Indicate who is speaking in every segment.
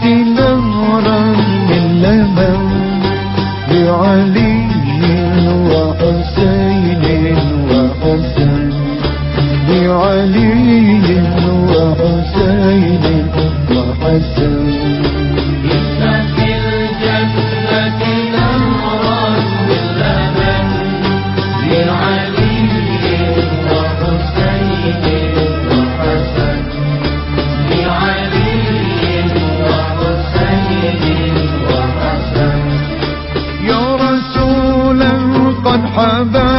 Speaker 1: ti. I've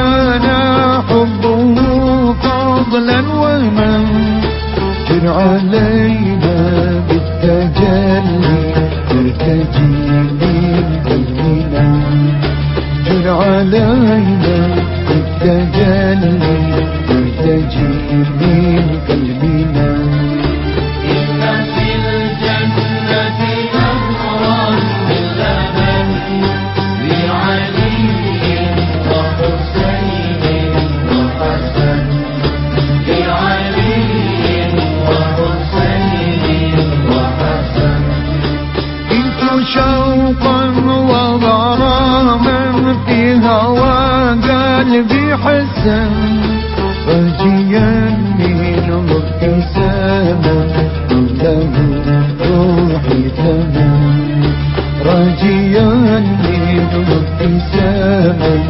Speaker 1: هوا قلبي حسن فجيا من روحي سما روحي تمام.
Speaker 2: رجيا من
Speaker 1: ابتسامة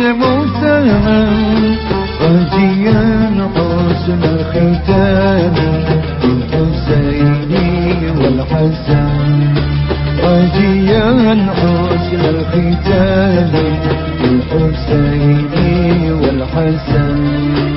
Speaker 1: المسام غازيا حسن حسن الختام. الحسين والحسن.